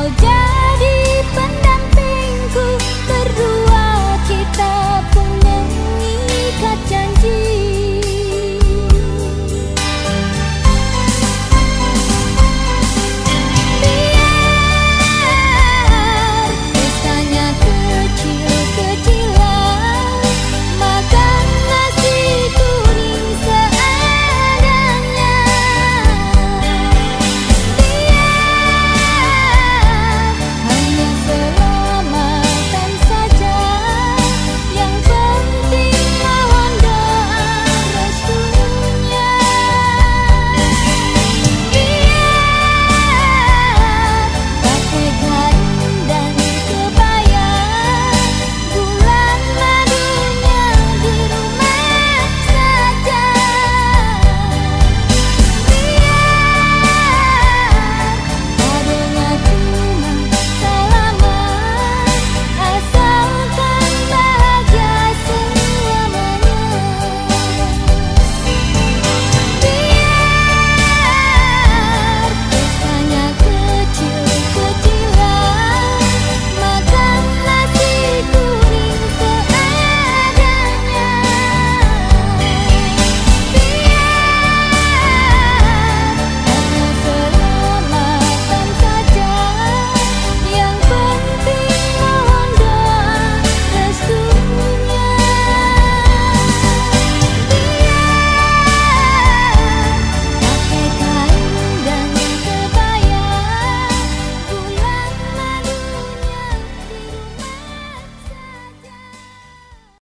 Oh, yeah.